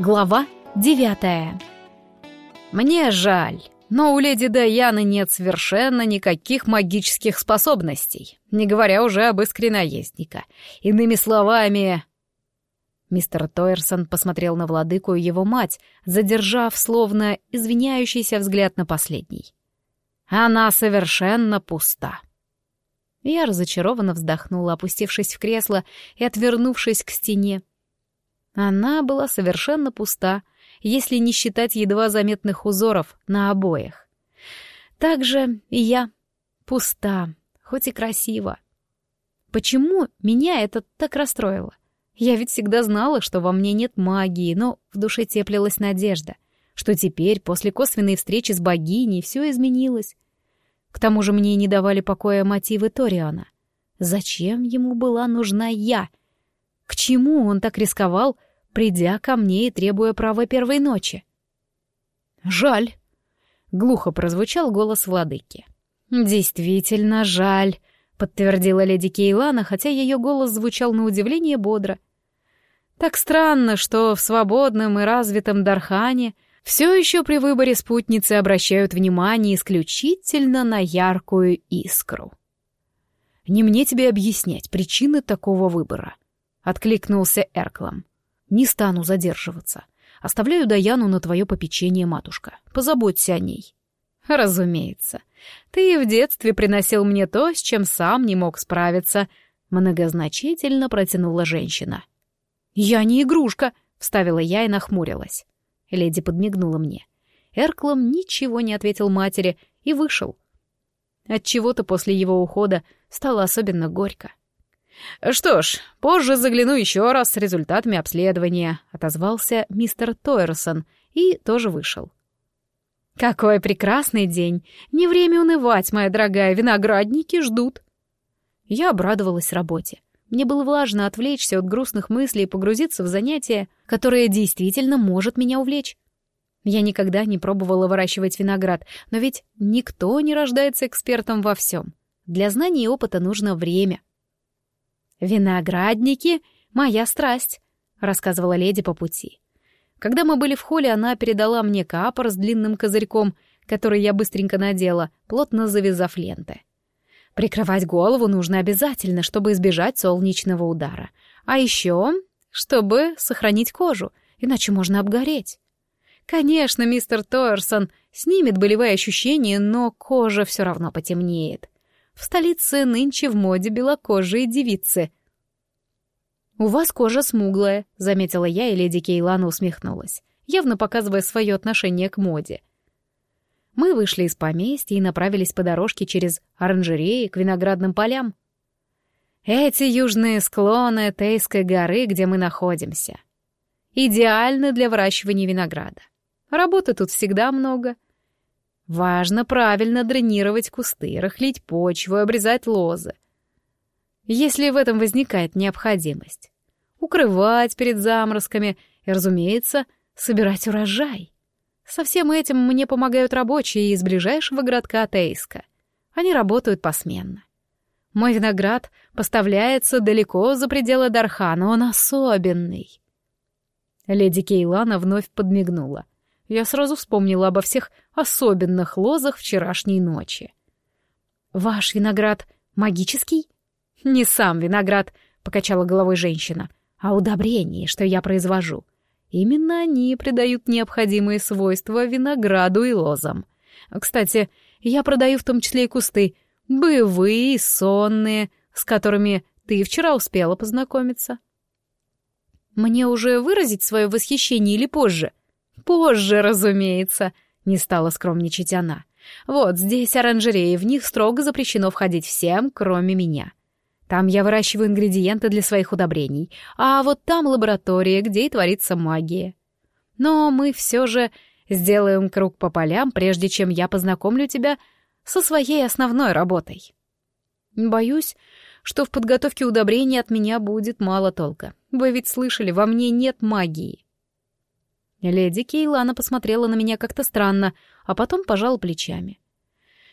Глава девятая. Мне жаль, но у леди Даяны нет совершенно никаких магических способностей, не говоря уже об искре наездника. Иными словами... Мистер Тойерсон посмотрел на владыку и его мать, задержав словно извиняющийся взгляд на последний. Она совершенно пуста. Я разочарованно вздохнула, опустившись в кресло и отвернувшись к стене. Она была совершенно пуста, если не считать едва заметных узоров на обоях. Так же и я пуста, хоть и красиво. Почему меня это так расстроило? Я ведь всегда знала, что во мне нет магии, но в душе теплилась надежда, что теперь, после косвенной встречи с богиней, все изменилось. К тому же мне не давали покоя мотивы Ториана. Зачем ему была нужна я? К чему он так рисковал, придя ко мне и требуя права первой ночи. «Жаль», — глухо прозвучал голос владыки. «Действительно жаль», — подтвердила леди Кейлана, хотя ее голос звучал на удивление бодро. «Так странно, что в свободном и развитом Дархане все еще при выборе спутницы обращают внимание исключительно на яркую искру». «Не мне тебе объяснять причины такого выбора», — откликнулся Эрклом. Не стану задерживаться. Оставляю Даяну на твое попечение, матушка. Позаботься о ней. Разумеется. Ты в детстве приносил мне то, с чем сам не мог справиться. Многозначительно протянула женщина. Я не игрушка, вставила я и нахмурилась. Леди подмигнула мне. Эрклом ничего не ответил матери и вышел. От чего-то после его ухода стало особенно горько. «Что ж, позже загляну еще раз с результатами обследования», — отозвался мистер Тойерсон и тоже вышел. «Какой прекрасный день! Не время унывать, моя дорогая, виноградники ждут!» Я обрадовалась работе. Мне было важно отвлечься от грустных мыслей и погрузиться в занятие, которое действительно может меня увлечь. Я никогда не пробовала выращивать виноград, но ведь никто не рождается экспертом во всем. Для знаний и опыта нужно время — «Виноградники — моя страсть», — рассказывала леди по пути. Когда мы были в холле, она передала мне капор с длинным козырьком, который я быстренько надела, плотно завязав ленты. Прикрывать голову нужно обязательно, чтобы избежать солнечного удара. А еще, чтобы сохранить кожу, иначе можно обгореть. Конечно, мистер Тойерсон снимет болевые ощущения, но кожа все равно потемнеет. В столице нынче в моде белокожие девицы. «У вас кожа смуглая», — заметила я, и леди Кейлана усмехнулась, явно показывая свое отношение к моде. Мы вышли из поместья и направились по дорожке через оранжереи к виноградным полям. Эти южные склоны Тейской горы, где мы находимся, идеальны для выращивания винограда. Работы тут всегда много, Важно правильно дренировать кусты, рыхлить почву, обрезать лозы. Если в этом возникает необходимость. Укрывать перед заморозками и, разумеется, собирать урожай. Со всем этим мне помогают рабочие из ближайшего городка Тейска. Они работают посменно. Мой виноград поставляется далеко за пределы Дархана, он особенный. Леди Кейлана вновь подмигнула — я сразу вспомнила обо всех особенных лозах вчерашней ночи. «Ваш виноград магический?» «Не сам виноград», — покачала головой женщина, «а удобрения, что я произвожу. Именно они придают необходимые свойства винограду и лозам. Кстати, я продаю в том числе и кусты, боевые, сонные, с которыми ты вчера успела познакомиться». «Мне уже выразить свое восхищение или позже?» Позже, разумеется, не стала скромничать она. Вот здесь оранжереи, в них строго запрещено входить всем, кроме меня. Там я выращиваю ингредиенты для своих удобрений, а вот там лаборатория, где и творится магия. Но мы все же сделаем круг по полям, прежде чем я познакомлю тебя со своей основной работой. Боюсь, что в подготовке удобрений от меня будет мало толка. Вы ведь слышали, во мне нет магии. Леди Кейлана посмотрела на меня как-то странно, а потом пожала плечами.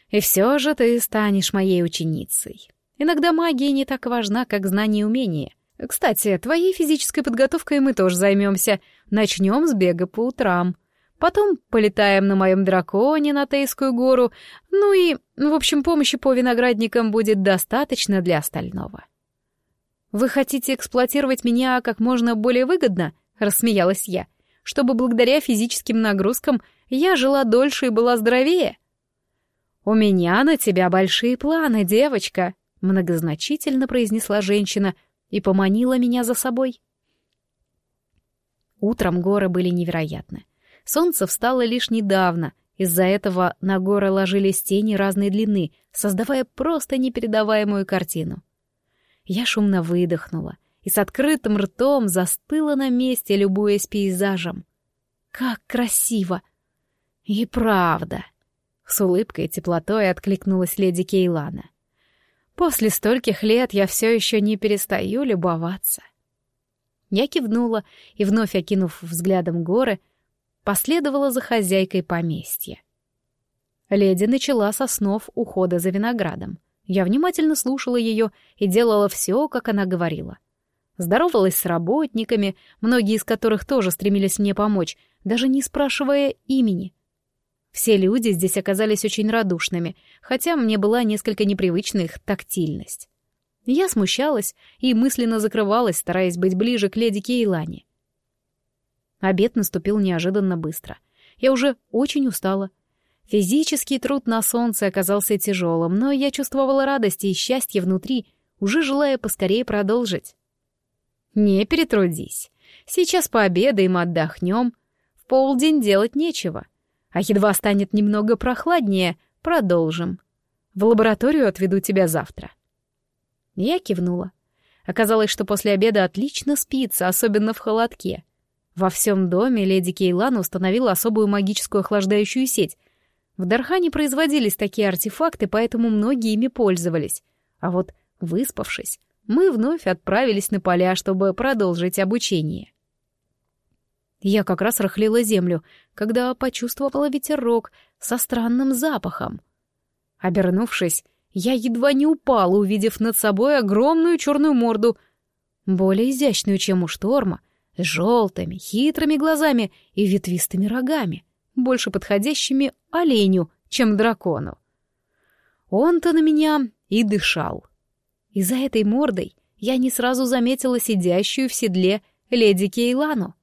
«И все же ты станешь моей ученицей. Иногда магия не так важна, как знание и умение. Кстати, твоей физической подготовкой мы тоже займемся. Начнем с бега по утрам. Потом полетаем на моем драконе на Тейскую гору. Ну и, в общем, помощи по виноградникам будет достаточно для остального. «Вы хотите эксплуатировать меня как можно более выгодно?» — рассмеялась я. «Чтобы благодаря физическим нагрузкам я жила дольше и была здоровее?» «У меня на тебя большие планы, девочка», — многозначительно произнесла женщина и поманила меня за собой. Утром горы были невероятны. Солнце встало лишь недавно, из-за этого на горы ложились тени разной длины, создавая просто непередаваемую картину. Я шумно выдохнула и с открытым ртом застыла на месте, любуясь пейзажем. Как красиво! И правда! С улыбкой и теплотой откликнулась леди Кейлана. После стольких лет я все еще не перестаю любоваться. Я кивнула и, вновь окинув взглядом горы, последовала за хозяйкой поместья. Леди начала со снов ухода за виноградом. Я внимательно слушала ее и делала все, как она говорила. Здоровалась с работниками, многие из которых тоже стремились мне помочь, даже не спрашивая имени. Все люди здесь оказались очень радушными, хотя мне была несколько непривычна их тактильность. Я смущалась и мысленно закрывалась, стараясь быть ближе к леди Кейлане. Обед наступил неожиданно быстро. Я уже очень устала. Физический труд на солнце оказался тяжелым, но я чувствовала радость и счастье внутри, уже желая поскорее продолжить. «Не перетрудись. Сейчас пообедаем, отдохнем. В полдень делать нечего. А едва станет немного прохладнее, продолжим. В лабораторию отведу тебя завтра». Я кивнула. Оказалось, что после обеда отлично спится, особенно в холодке. Во всем доме леди Кейлана установила особую магическую охлаждающую сеть. В Дархане производились такие артефакты, поэтому многие ими пользовались. А вот, выспавшись, мы вновь отправились на поля, чтобы продолжить обучение. Я как раз рыхлила землю, когда почувствовала ветерок со странным запахом. Обернувшись, я едва не упала, увидев над собой огромную черную морду, более изящную, чем у шторма, с желтыми, хитрыми глазами и ветвистыми рогами, больше подходящими оленю, чем дракону. Он-то на меня и дышал. И за этой мордой я не сразу заметила сидящую в седле леди Кейлану.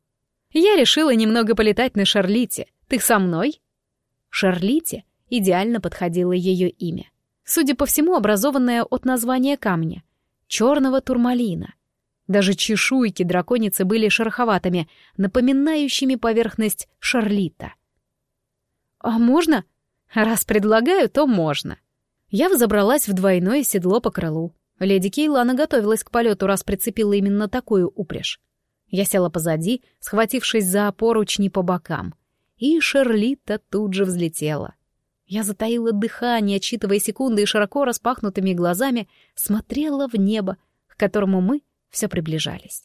Я решила немного полетать на Шарлите. Ты со мной? Шарлите идеально подходило ее имя. Судя по всему, образованное от названия камня — черного турмалина. Даже чешуйки драконицы были шероховатыми, напоминающими поверхность шарлита. «А можно?» «Раз предлагаю, то можно». Я взобралась в двойное седло по крылу. Леди Кейлана готовилась к полету, раз прицепила именно такую упряжь. Я села позади, схватившись за поручни по бокам. И Шерлита тут же взлетела. Я затаила дыхание, отчитывая секунды и широко распахнутыми глазами смотрела в небо, к которому мы все приближались.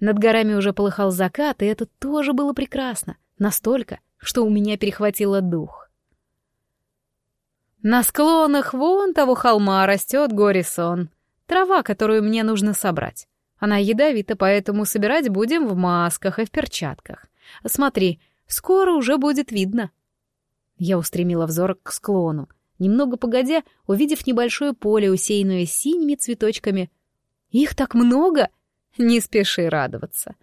Над горами уже полыхал закат, и это тоже было прекрасно, настолько, что у меня перехватило дух. На склонах вон того холма растет горисон, трава, которую мне нужно собрать. Она ядовита, поэтому собирать будем в масках и в перчатках. Смотри, скоро уже будет видно. Я устремила взор к склону, немного погодя, увидев небольшое поле, усеянное синими цветочками. Их так много! Не спеши радоваться.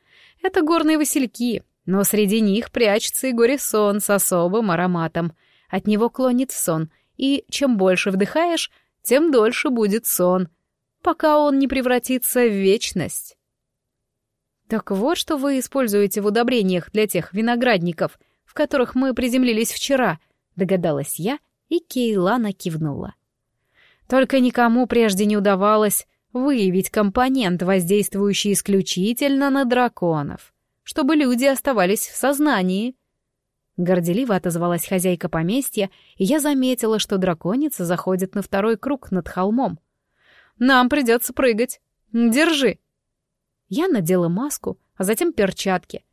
Это горные васильки, но среди них прячется и горе-сон с особым ароматом. От него клонит сон, и чем больше вдыхаешь, тем дольше будет сон — пока он не превратится в вечность. Так вот, что вы используете в удобрениях для тех виноградников, в которых мы приземлились вчера, догадалась я, и Кейлана кивнула. Только никому прежде не удавалось выявить компонент, воздействующий исключительно на драконов, чтобы люди оставались в сознании. Горделиво отозвалась хозяйка поместья, и я заметила, что драконица заходит на второй круг над холмом — нам придется прыгать. Держи. Я надела маску, а затем перчатки.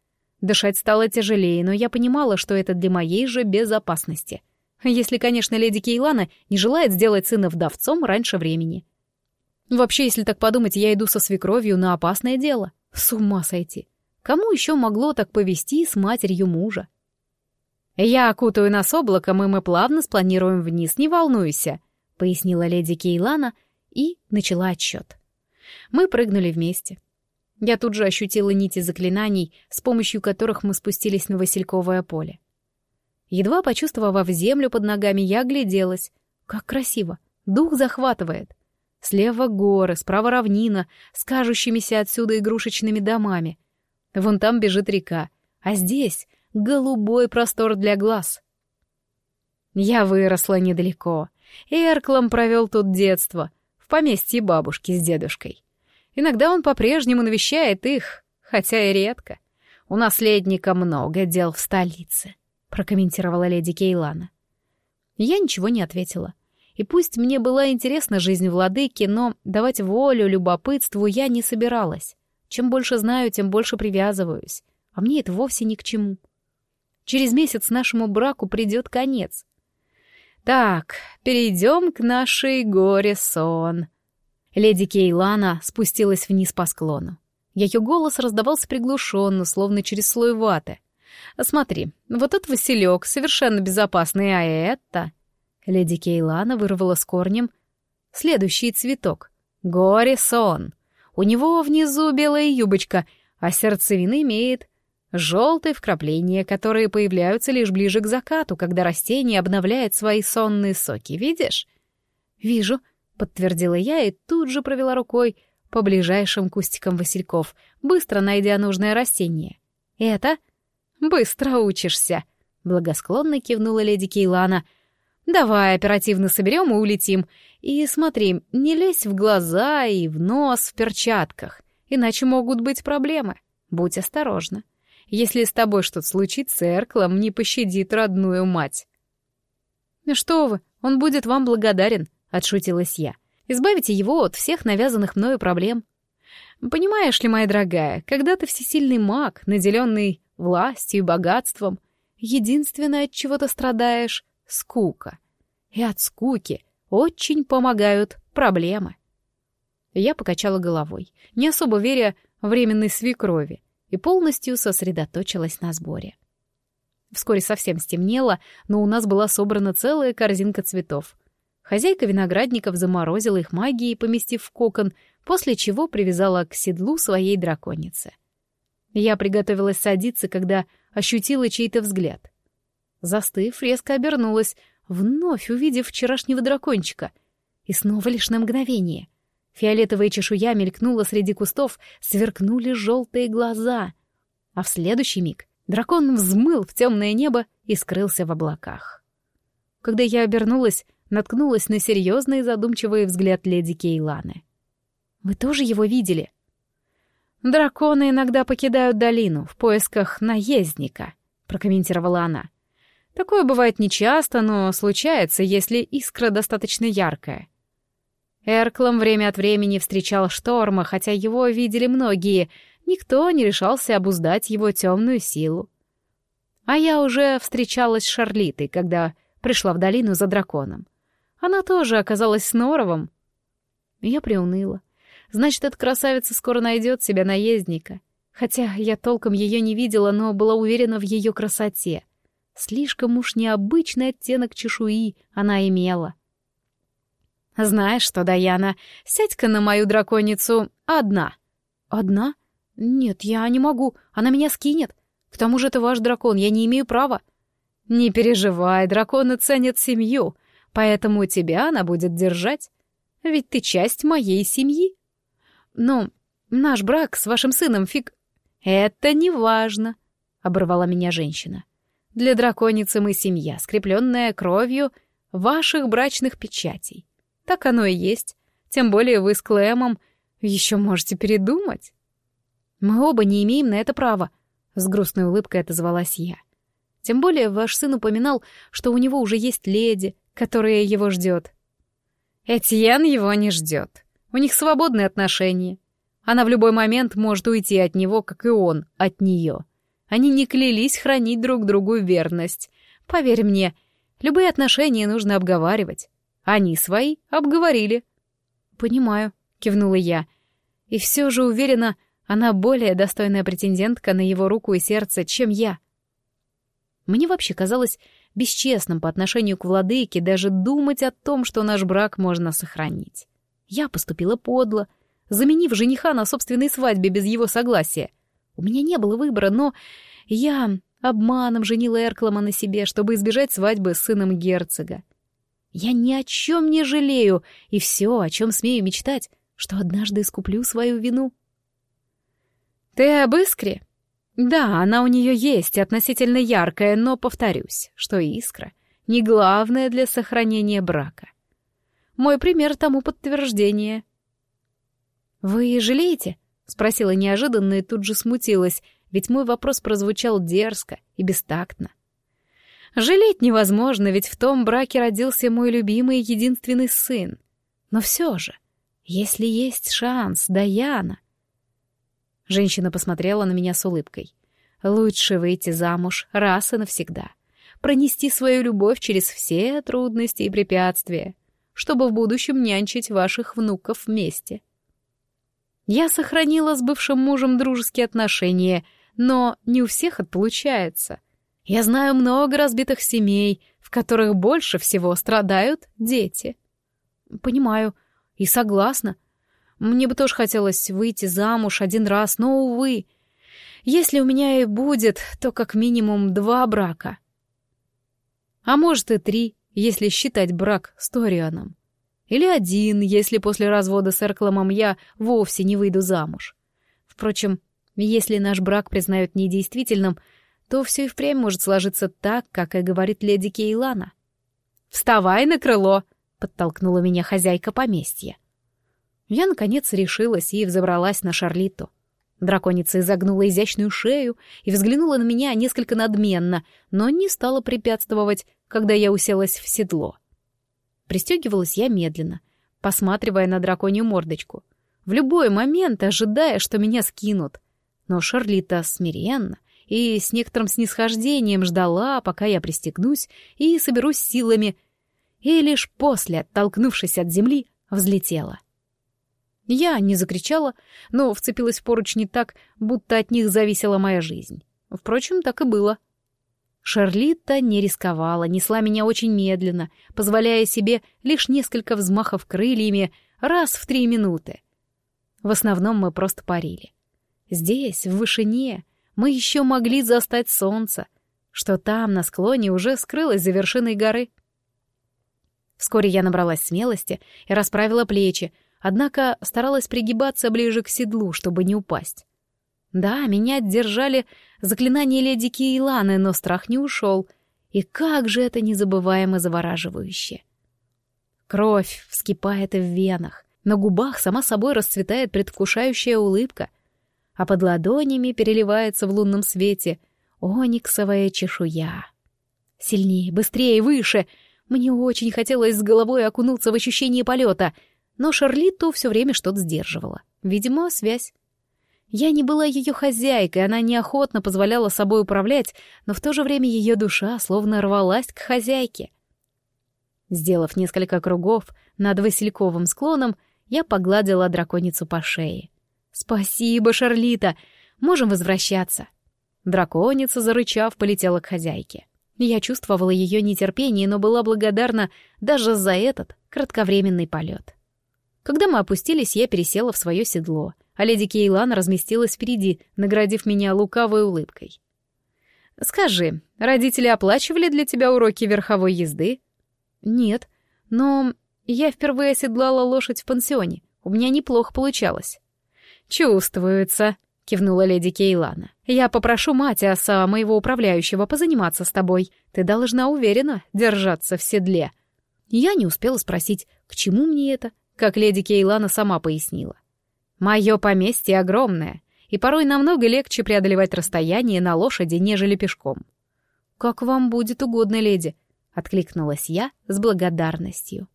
Дышать стало тяжелее, но я понимала, что это для моей же безопасности. Если, конечно, леди Кейлана не желает сделать сына вдовцом раньше времени. Вообще, если так подумать, я иду со свекровью на опасное дело. С ума сойти. Кому еще могло так повести с матерью мужа? «Я окутаю нас облаком, и мы плавно спланируем вниз, не волнуйся», — пояснила леди Кейлана и начала отсчет. Мы прыгнули вместе. Я тут же ощутила нити заклинаний, с помощью которых мы спустились на Васильковое поле. Едва почувствовав землю под ногами, я огляделась. Как красиво! Дух захватывает. Слева горы, справа равнина, с кажущимися отсюда игрушечными домами. Вон там бежит река, а здесь голубой простор для глаз. Я выросла недалеко. Эрклом провел тут детство, в поместье бабушки с дедушкой. Иногда он по-прежнему навещает их, хотя и редко. У наследника много дел в столице, прокомментировала леди Кейлана. Я ничего не ответила. И пусть мне была интересна жизнь владыки, но давать волю любопытству я не собиралась. Чем больше знаю, тем больше привязываюсь. А мне это вовсе ни к чему. Через месяц нашему браку придет конец. Так, перейдем к нашей горе-сон. Леди Кейлана спустилась вниз по склону. Ее голос раздавался приглушенно, словно через слой ваты. «Смотри, вот этот василек совершенно безопасный, а это...» Леди Кейлана вырвала с корнем следующий цветок. Горе-сон. У него внизу белая юбочка, а сердцевина имеет желтые вкрапления, которые появляются лишь ближе к закату, когда растение обновляет свои сонные соки. Видишь? Вижу, подтвердила я и тут же провела рукой по ближайшим кустикам васильков, быстро найдя нужное растение. Это быстро учишься, благосклонно кивнула леди Кейлана — Давай оперативно соберем и улетим. И смотри, не лезь в глаза и в нос в перчатках, иначе могут быть проблемы. Будь осторожна. Если с тобой что-то случится, Эрклом не пощадит родную мать. «Ну «Что вы, он будет вам благодарен», — отшутилась я. «Избавите его от всех навязанных мною проблем». «Понимаешь ли, моя дорогая, когда ты всесильный маг, наделенный властью и богатством, единственное, от чего ты страдаешь, скука. И от скуки очень помогают проблемы. Я покачала головой, не особо веря временной свекрови, и полностью сосредоточилась на сборе. Вскоре совсем стемнело, но у нас была собрана целая корзинка цветов. Хозяйка виноградников заморозила их магией, поместив в кокон, после чего привязала к седлу своей драконицы. Я приготовилась садиться, когда ощутила чей-то взгляд. Застыв, резко обернулась, вновь увидев вчерашнего дракончика. И снова лишь на мгновение. Фиолетовая чешуя мелькнула среди кустов, сверкнули желтые глаза. А в следующий миг дракон взмыл в темное небо и скрылся в облаках. Когда я обернулась, наткнулась на серьезный задумчивый взгляд леди Кейланы. «Вы тоже его видели?» «Драконы иногда покидают долину в поисках наездника», — прокомментировала она. Такое бывает нечасто, но случается, если искра достаточно яркая. Эрклом время от времени встречал шторма, хотя его видели многие, никто не решался обуздать его темную силу. А я уже встречалась с Шарлитой, когда пришла в долину за драконом. Она тоже оказалась с Норовом. Я приуныла. Значит, эта красавица скоро найдет себя наездника. Хотя я толком ее не видела, но была уверена в ее красоте. Слишком уж необычный оттенок чешуи она имела. «Знаешь что, Даяна, сядь-ка на мою драконицу одна». «Одна? Нет, я не могу, она меня скинет. К тому же это ваш дракон, я не имею права». «Не переживай, драконы ценят семью, поэтому тебя она будет держать. Ведь ты часть моей семьи». «Ну, наш брак с вашим сыном фиг...» «Это не важно», — оборвала меня женщина. Для драконицы мы семья, скрепленная кровью ваших брачных печатей. Так оно и есть. Тем более вы с Клэмом еще можете передумать. Мы оба не имеем на это права, — с грустной улыбкой отозвалась я. Тем более ваш сын упоминал, что у него уже есть леди, которая его ждет. Этьен его не ждет. У них свободные отношения. Она в любой момент может уйти от него, как и он от нее. Они не клялись хранить друг другу верность. Поверь мне, любые отношения нужно обговаривать. Они свои обговорили. «Понимаю», —— кивнула я. «И все же уверена, она более достойная претендентка на его руку и сердце, чем я». Мне вообще казалось бесчестным по отношению к владыке даже думать о том, что наш брак можно сохранить. Я поступила подло, заменив жениха на собственной свадьбе без его согласия. У меня не было выбора, но я обманом женила Эрклама на себе, чтобы избежать свадьбы с сыном герцога. Я ни о чем не жалею, и все, о чем смею мечтать, что однажды искуплю свою вину. Ты об искре? Да, она у нее есть, относительно яркая, но повторюсь, что искра — не главное для сохранения брака. Мой пример тому подтверждение. «Вы жалеете?» — спросила неожиданно и тут же смутилась, ведь мой вопрос прозвучал дерзко и бестактно. Жалеть невозможно, ведь в том браке родился мой любимый единственный сын. Но все же, если есть шанс, Даяна... Женщина посмотрела на меня с улыбкой. Лучше выйти замуж раз и навсегда. Пронести свою любовь через все трудности и препятствия, чтобы в будущем нянчить ваших внуков вместе. Я сохранила с бывшим мужем дружеские отношения, но не у всех это получается — я знаю много разбитых семей, в которых больше всего страдают дети. Понимаю и согласна. Мне бы тоже хотелось выйти замуж один раз, но, увы, если у меня и будет, то как минимум два брака. А может и три, если считать брак с Торианом. Или один, если после развода с Эркламом я вовсе не выйду замуж. Впрочем, если наш брак признают недействительным — то все и впрямь может сложиться так, как и говорит леди Кейлана. «Вставай на крыло!» — подтолкнула меня хозяйка поместья. Я, наконец, решилась и взобралась на Шарлитту. Драконица изогнула изящную шею и взглянула на меня несколько надменно, но не стала препятствовать, когда я уселась в седло. Пристегивалась я медленно, посматривая на драконью мордочку, в любой момент ожидая, что меня скинут. Но Шарлита смиренно, и с некоторым снисхождением ждала, пока я пристегнусь и соберусь силами, и лишь после, оттолкнувшись от земли, взлетела. Я не закричала, но вцепилась в поручни так, будто от них зависела моя жизнь. Впрочем, так и было. Шарлита не рисковала, несла меня очень медленно, позволяя себе лишь несколько взмахов крыльями раз в три минуты. В основном мы просто парили. Здесь, в вышине, мы еще могли застать солнце, что там, на склоне, уже скрылось за вершиной горы. Вскоре я набралась смелости и расправила плечи, однако старалась пригибаться ближе к седлу, чтобы не упасть. Да, меня держали заклинания леди Кейланы, но страх не ушел. И как же это незабываемо завораживающе. Кровь вскипает в венах, на губах сама собой расцветает предвкушающая улыбка, а под ладонями переливается в лунном свете ониксовая чешуя. Сильнее, быстрее, выше! Мне очень хотелось с головой окунуться в ощущение полета, но Шарлитту все время что-то сдерживала. Видимо, связь. Я не была ее хозяйкой, она неохотно позволяла собой управлять, но в то же время ее душа словно рвалась к хозяйке. Сделав несколько кругов над Васильковым склоном, я погладила драконицу по шее. «Спасибо, Шарлита! Можем возвращаться!» Драконица, зарычав, полетела к хозяйке. Я чувствовала ее нетерпение, но была благодарна даже за этот кратковременный полет. Когда мы опустились, я пересела в свое седло, а леди Кейлан разместилась впереди, наградив меня лукавой улыбкой. «Скажи, родители оплачивали для тебя уроки верховой езды?» «Нет, но я впервые оседлала лошадь в пансионе. У меня неплохо получалось». «Чувствуется», — кивнула леди Кейлана. «Я попрошу Матиаса, моего управляющего, позаниматься с тобой. Ты должна уверенно держаться в седле». Я не успела спросить, к чему мне это, как леди Кейлана сама пояснила. «Мое поместье огромное, и порой намного легче преодолевать расстояние на лошади, нежели пешком». «Как вам будет угодно, леди», — откликнулась я с благодарностью.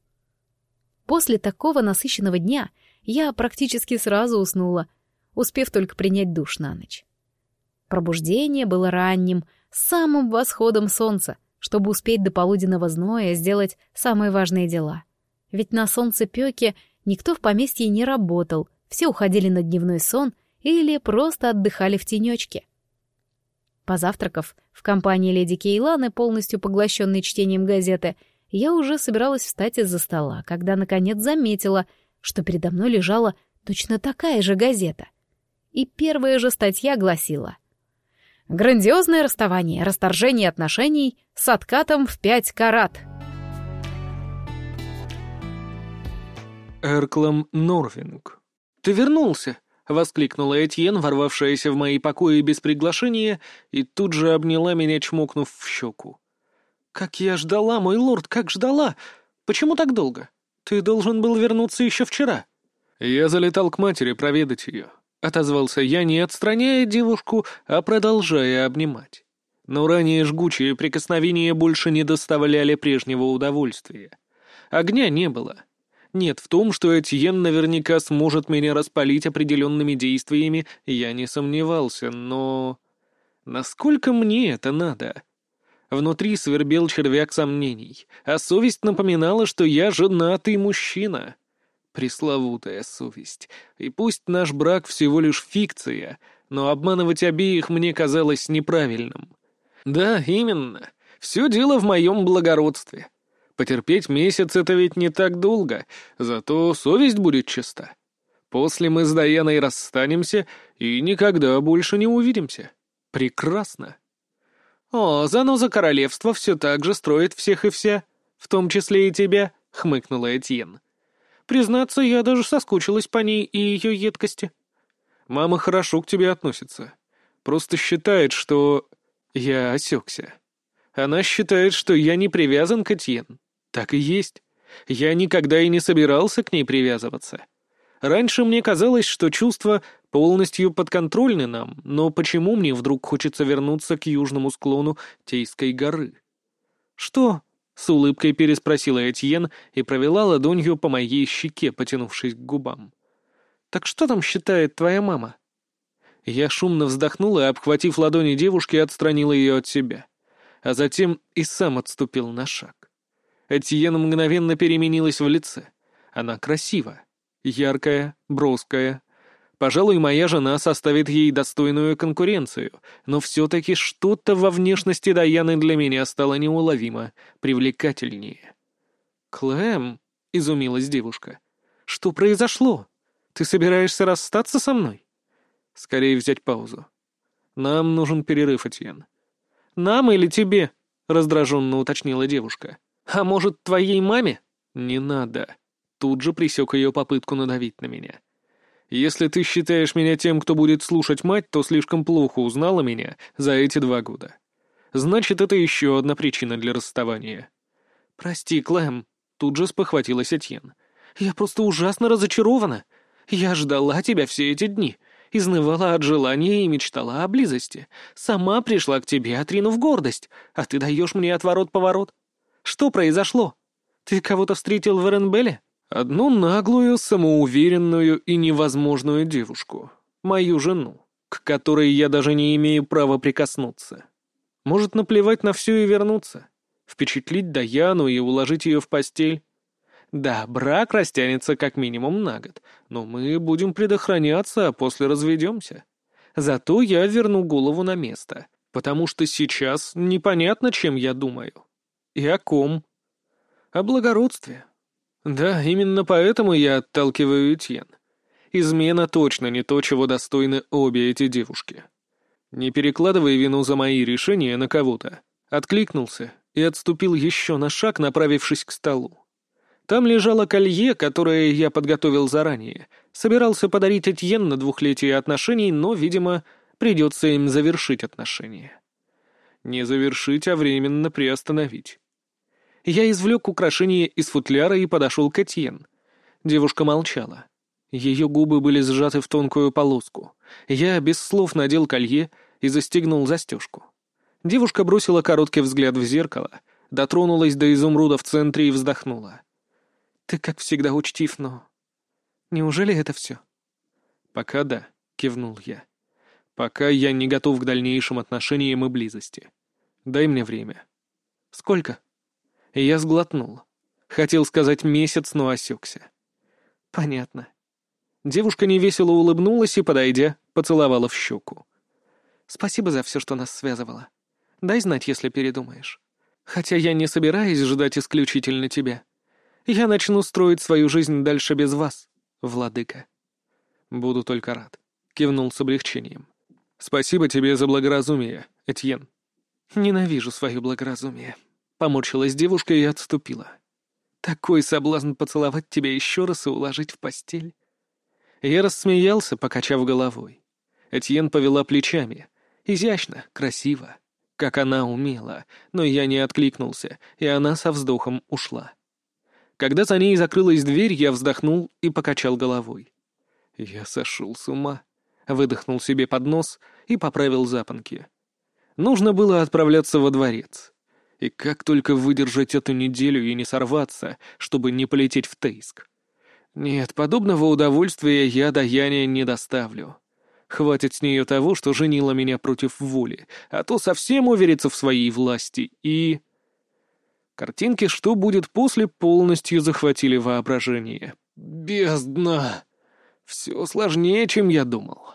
После такого насыщенного дня я практически сразу уснула, успев только принять душ на ночь. Пробуждение было ранним, с самым восходом солнца, чтобы успеть до полуденного зноя сделать самые важные дела. Ведь на солнце пёке Никто в поместье не работал, все уходили на дневной сон или просто отдыхали в тенечке. Позавтракав в компании леди Кейланы, полностью поглощенной чтением газеты, я уже собиралась встать из-за стола, когда наконец заметила, что передо мной лежала точно такая же газета. И первая же статья гласила «Грандиозное расставание, расторжение отношений с откатом в пять карат». Эрклам Норвинг. «Ты вернулся!» — воскликнула Этьен, ворвавшаяся в мои покои без приглашения, и тут же обняла меня, чмокнув в щеку. «Как я ждала, мой лорд, как ждала! Почему так долго? Ты должен был вернуться еще вчера». «Я залетал к матери проведать ее», — отозвался я, не отстраняя девушку, а продолжая обнимать. Но ранее жгучие прикосновения больше не доставляли прежнего удовольствия. Огня не было. Нет, в том, что Этьен наверняка сможет меня распалить определенными действиями, я не сомневался, но... Насколько мне это надо? Внутри свербел червяк сомнений, а совесть напоминала, что я женатый мужчина. Пресловутая совесть. И пусть наш брак всего лишь фикция, но обманывать обеих мне казалось неправильным. Да, именно. Все дело в моем благородстве. Потерпеть месяц — это ведь не так долго, зато совесть будет чиста. После мы с Даяной расстанемся и никогда больше не увидимся. Прекрасно. О, заноза королевства все так же строит всех и вся, в том числе и тебя, — хмыкнула Этьен. Признаться, я даже соскучилась по ней и ее едкости. Мама хорошо к тебе относится. Просто считает, что... Я осекся. Она считает, что я не привязан к Этьен. Так и есть. Я никогда и не собирался к ней привязываться. Раньше мне казалось, что чувства полностью подконтрольны нам, но почему мне вдруг хочется вернуться к южному склону Тейской горы? «Что?» — с улыбкой переспросила Этьен и провела ладонью по моей щеке, потянувшись к губам. «Так что там считает твоя мама?» Я шумно вздохнул и, обхватив ладони девушки, отстранил ее от себя, а затем и сам отступил на шаг. Этьен мгновенно переменилась в лице. Она красива, яркая, броская. Пожалуй, моя жена составит ей достойную конкуренцию, но все-таки что-то во внешности Даяны для меня стало неуловимо, привлекательнее. «Клэм», — изумилась девушка, — «что произошло? Ты собираешься расстаться со мной?» «Скорее взять паузу. Нам нужен перерыв, Этьен». «Нам или тебе?» — раздраженно уточнила девушка. А может, твоей маме? Не надо. Тут же присек ее попытку надавить на меня. Если ты считаешь меня тем, кто будет слушать мать, то слишком плохо узнала меня за эти два года. Значит, это еще одна причина для расставания. Прости, Клэм, тут же спохватилась Этьен. Я просто ужасно разочарована. Я ждала тебя все эти дни, изнывала от желания и мечтала о близости. Сама пришла к тебе, отринув гордость, а ты даешь мне отворот-поворот. Что произошло? Ты кого-то встретил в Эренбеле? Одну наглую, самоуверенную и невозможную девушку. Мою жену, к которой я даже не имею права прикоснуться. Может, наплевать на все и вернуться? Впечатлить Даяну и уложить ее в постель? Да, брак растянется как минимум на год, но мы будем предохраняться, а после разведемся. Зато я верну голову на место, потому что сейчас непонятно, чем я думаю. И о ком? О благородстве. Да, именно поэтому я отталкиваю Этьен. Измена точно не то, чего достойны обе эти девушки. Не перекладывай вину за мои решения на кого-то. Откликнулся и отступил еще на шаг, направившись к столу. Там лежало колье, которое я подготовил заранее. Собирался подарить Этьен на двухлетие отношений, но, видимо, придется им завершить отношения. Не завершить, а временно приостановить. Я извлек украшение из футляра и подошел к Этьен. Девушка молчала. Ее губы были сжаты в тонкую полоску. Я без слов надел колье и застегнул застежку. Девушка бросила короткий взгляд в зеркало, дотронулась до изумруда в центре и вздохнула. «Ты, как всегда, учтив, но... Неужели это все?» «Пока да», — кивнул я. «Пока я не готов к дальнейшим отношениям и близости. Дай мне время». «Сколько?» Я сглотнул. Хотел сказать месяц, но осекся. Понятно. Девушка невесело улыбнулась и, подойдя, поцеловала в щеку. Спасибо за все, что нас связывало. Дай знать, если передумаешь. Хотя я не собираюсь ждать исключительно тебя. Я начну строить свою жизнь дальше без вас, владыка. Буду только рад. Кивнул с облегчением. Спасибо тебе за благоразумие, Этьен. Ненавижу свое благоразумие. Поморщилась девушка и отступила. Такой соблазн поцеловать тебя еще раз и уложить в постель. Я рассмеялся, покачав головой. Этьен повела плечами. Изящно, красиво, как она умела, но я не откликнулся, и она со вздохом ушла. Когда за ней закрылась дверь, я вздохнул и покачал головой. Я сошел с ума, выдохнул себе под нос и поправил запонки. Нужно было отправляться во дворец. И как только выдержать эту неделю и не сорваться, чтобы не полететь в Тейск. Нет, подобного удовольствия я Даяния не доставлю. Хватит с нее того, что женила меня против воли, а то совсем уверится в своей власти и... Картинки «Что будет после» полностью захватили воображение. Бездна! Все сложнее, чем я думал.